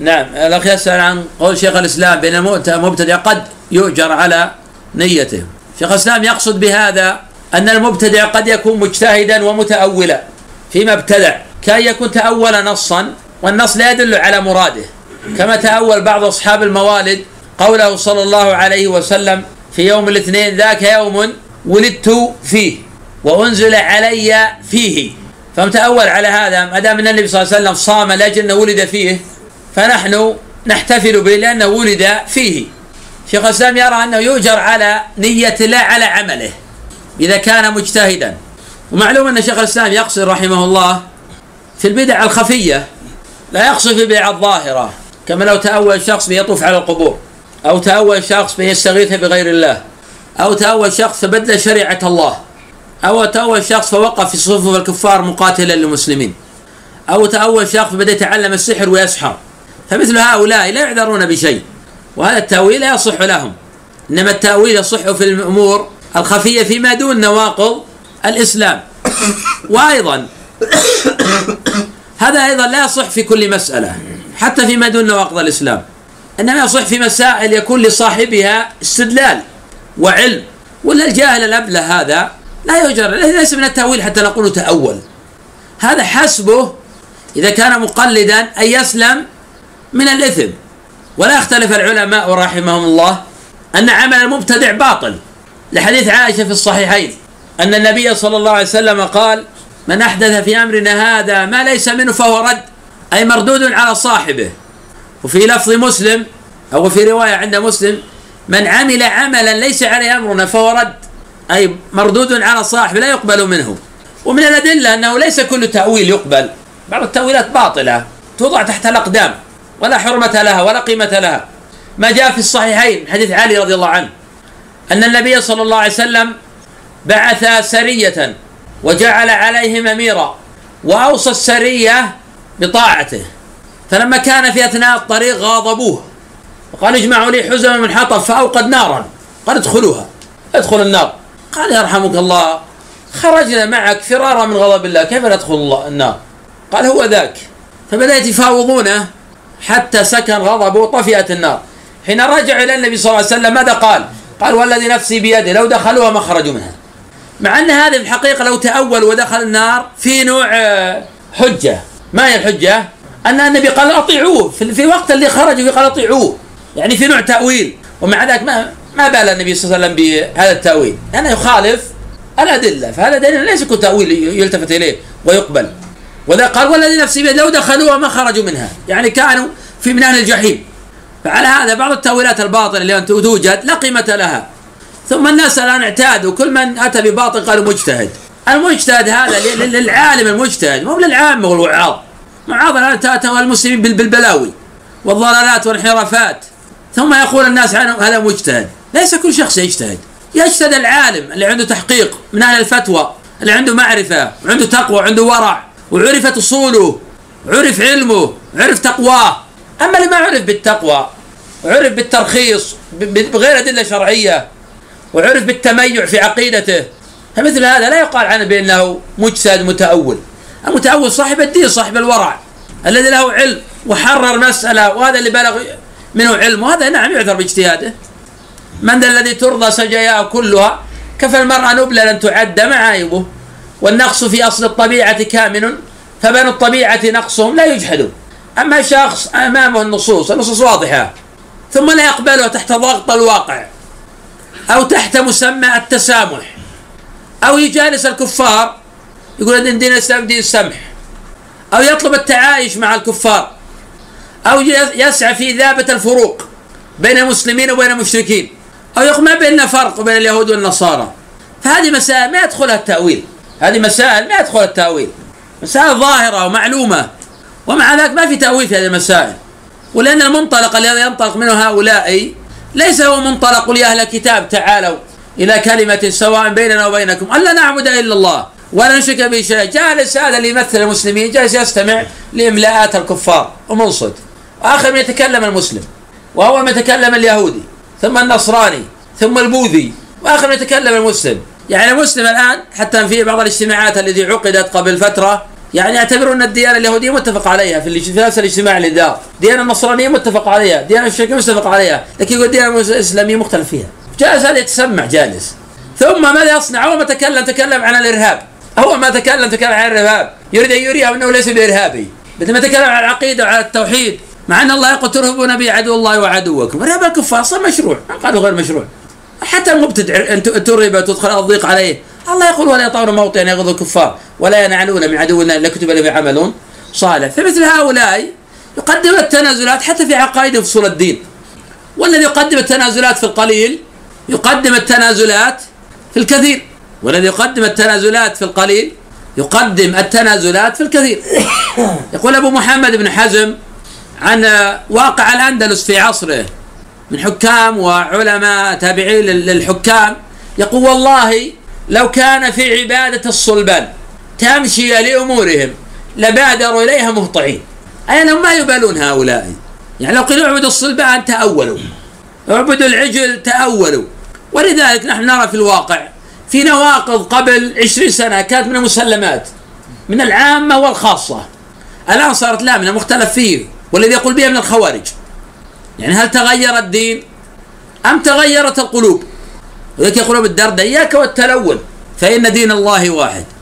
نعم الأخ يسأل عن قول شيخ الإسلام بأن المبتدع قد يؤجر على نيته. شيخ الإسلام يقصد بهذا أن المبتدع قد يكون مجتهدا ومتأولا فيما ابتدع كأن يكون تأول نصا والنص لا يدل على مراده. كما تأول بعض أصحاب الموالد قوله صلى الله عليه وسلم في يوم الاثنين ذاك يوم ولدت فيه وأنزل علي فيه. فمتأول على هذا ما دام النبي صلى الله عليه وسلم صام لأجل أنه ولد فيه فنحن نحتفل به لأنه ولد فيه. شيخ الإسلام يرى أنه يؤجر على نية لا على عمله إذا كان مجتهدا. ومعلوم أن شيخ الإسلام يقصد رحمه الله في البدع الخفية لا يقصد في البدع الظاهرة كما لو تأول شخص بيطوف على القبور أو تأول شخص بيستغيث بغير الله أو تأول شخص فبدل شريعة الله أو تأول شخص فوقف في صفوف الكفار مقاتلا للمسلمين أو تأول شخص بدأ يتعلم السحر ويسحر. فمثل هؤلاء لا يعذرون بشيء وهذا التأويل لا يصح لهم. إنما التأويل يصح في الأمور الخفية فيما دون نواقض الإسلام. وأيضا هذا أيضا لا يصح في كل مسألة حتى فيما دون نواقض الإسلام. إنما يصح في مسائل يكون لصاحبها استدلال وعلم. ولا الجاهل الأبله هذا لا يؤجر ليس من التأويل حتى نقول تأول. هذا حسبه إذا كان مقلدا أن يسلم من الإثم. ولا يختلف العلماء رحمهم الله أن عمل المبتدع باطل. لحديث عائشة في الصحيحين أن النبي صلى الله عليه وسلم قال من أحدث في أمرنا هذا ما ليس منه فهو رد أي مردود على صاحبه. وفي لفظ مسلم أو في رواية عند مسلم من عمل عملا ليس عليه أمرنا فهو رد أي مردود على صاحبه لا يقبل منه. ومن الأدلة أنه ليس كل تأويل يقبل بعض التأويلات باطلة توضع تحت الأقدام. ولا حرمة لها ولا قيمة لها. ما جاء في الصحيحين حديث علي رضي الله عنه أن النبي صلى الله عليه وسلم بعث سرية وجعل عليهم أميرا وأوصى السرية بطاعته. فلما كان في أثناء الطريق غاضبوه وقال اجمعوا لي حزما من حطب فأوقد نارا. قال ادخلوها. ادخل النار. قال يرحمك الله خرجنا معك فرارا من غضب الله كيف ندخل النار؟ قال هو ذاك. فبدأ يتفاوضونه حتى سكن غضبه وطفئت النار. حين رجع إلى النبي صلى الله عليه وسلم ماذا قال؟ قال والذي نفسي بيده لو دخلوها ما خرجوا منها. مع أن في الحقيقة لو تأول ودخل النار في نوع آه، حجة. ما هي الحجة؟ أن النبي قال أطيعوه. في وقت اللي خرجوا قال أطيعوه. يعني في نوع تأويل. ومع ذلك ما ما بال النبي صلى الله عليه وسلم بهذا التأويل. لأنه يخالف الأدلة. فهذا دليل ليس كل تأويل يلتفت إليه ويقبل. وذا قال والذي نفسي بيده لو دخلوها ما خرجوا منها. يعني كانوا في من أهل الجحيم. فعلى هذا بعض التأويلات الباطلة اللي توجد لا قيمة لها. ثم الناس الآن اعتادوا كل من أتى بباطل قالوا مجتهد. المجتهد هذا للعالم المجتهد مو للعامة والوعاظ. وعاظ الآن تأتوا المسلمين بالبلاوي والضلالات والانحرافات. ثم يقول الناس عنه هذا مجتهد. ليس كل شخص يجتهد. يجتهد العالم اللي عنده تحقيق من أهل الفتوى اللي عنده معرفة وعنده تقوى وعنده ورع. وعرفت أصوله عرف علمه عرف تقواه. أما اللي ما عرف بالتقوى عرف بالترخيص بغير أدلة شرعية وعرف بالتميع في عقيدته فمثل هذا لا يقال عنه بأنه مجتهد متأول. المتأول صاحب الدين صاحب الورع الذي له علم وحرر مسألة وهذا اللي بلغ منه علم وهذا نعم يعذر باجتهاده. من ذا الذي ترضى سجاياه كلها؟ كفى المرأة نبلا أن تعد معايبه. والنقص في أصل الطبيعة كامن فبنو الطبيعة نقصهم لا يجحدون. أما شخص أمامه النصوص النصوص واضحة ثم لا يقبلها تحت ضغط الواقع أو تحت مسمى التسامح أو يجالس الكفار يقول أن دين الإسلام دين السمح أو يطلب التعايش مع الكفار أو يسعى في إذابة الفروق بين المسلمين وبين المشركين أو يقول ما بيننا فرق بين اليهود والنصارى. فهذه مسائل ما يدخلها التأويل. هذه مسائل ما يدخلها التأويل. مسائل ظاهرة ومعلومة. ومع ذلك ما في تأويل في هذه المسائل. ولأن المنطلق الذي ينطلق منه هؤلاء ليس هو منطلق يا أهل الكتاب تعالوا إلى كلمة سواء بيننا وبينكم. ألا نعبد إلا الله ولا نشرك به شيء جالس هذا اللي يمثل المسلمين. جالس يستمع لإملاءات الكفار ومنصت. آخر من يتكلم المسلم. وأول ما يتكلم اليهودي ثم النصراني ثم البوذي. وآخر ما يتكلم المسلم. يعني المسلم الآن حتى في بعض الاجتماعات التي عقدت قبل فترة يعني يعتبرون الديانة اليهودية متفق عليها في نفس الاجتماع اللي دار. الديانة النصرانية متفق عليها الديانة الشركية متفق عليها لكن يقول الديانة الإسلامية مختلف فيها. جالس هذا يتسمع جالس. ثم ماذا يصنع؟ أول ما تكلم تكلم عن الإرهاب. أول ما تكلم تكلم عن الإرهاب. يريد أن يريهم أنه ليس بإرهابي. بدل ما تكلم عن العقيدة وعن التوحيد مع أن الله يقول ترهبون بي عدو الله وعدوكم. إرهاب الكفار أصلا مشروع ما قالوا غير مشروع. حتى المبتدع أن ترهب وتدخل الضيق عليه. الله يقول ولا يطعون موطئا يغض الكفار ولا ينعلون من عدو الله إلا كتب لهم يعملون صالح. فمثل هؤلاء يقدم التنازلات حتى في عقائد فصول الدين. والذي يقدم التنازلات في القليل يقدم التنازلات في الكثير. والذي يقدم التنازلات في القليل يقدم التنازلات في الكثير. يقول أبو محمد بن حزم عن واقع الأندلس في عصره. من حكام وعلماء تابعين للحكام يقول والله لو كان في عبادة الصلبان تمشي لأمورهم لبادروا إليها مهطعين. أي أنهم ما يبالون هؤلاء؟ يعني لو قيل اعبدوا الصلبان تأولوا اعبدوا العجل تأولوا. ولذلك نحن نرى في الواقع في نواقض قبل عشرين سنة كانت من المسلمات من العامة والخاصة. الآن صارت لا من المختلف فيه والذي يقول بها من الخوارج. يعني هل تغير الدين؟ أم تغيرت القلوب؟ ولذلك يقول ابن الدرداء إياك والتلون فإن دين الله واحد.